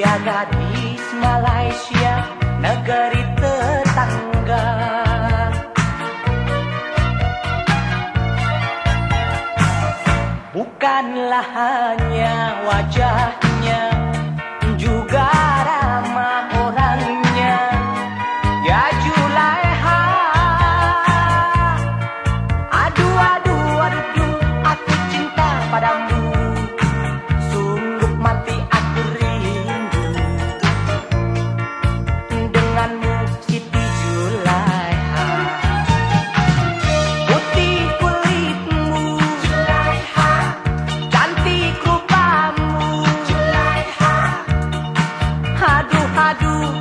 Dia gadis Malaysia negeri tetangga. Bukanlah hanya wajahnya. lado.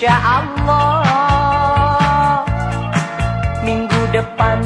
Insya Allah. Minggu depan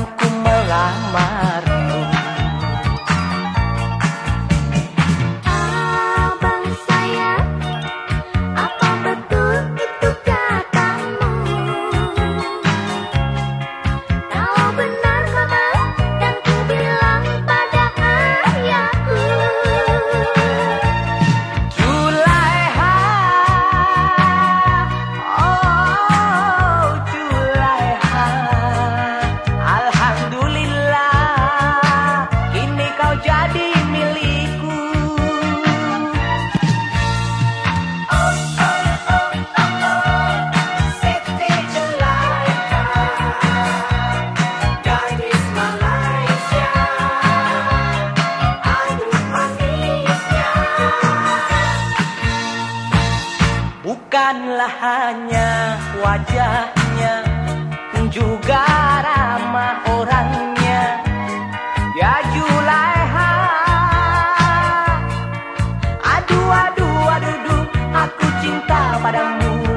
Hanya wajahnya Juga ramah orangnya. Ya Julaiha Aduh, aduh, aduh, aduh Aku cinta padamu.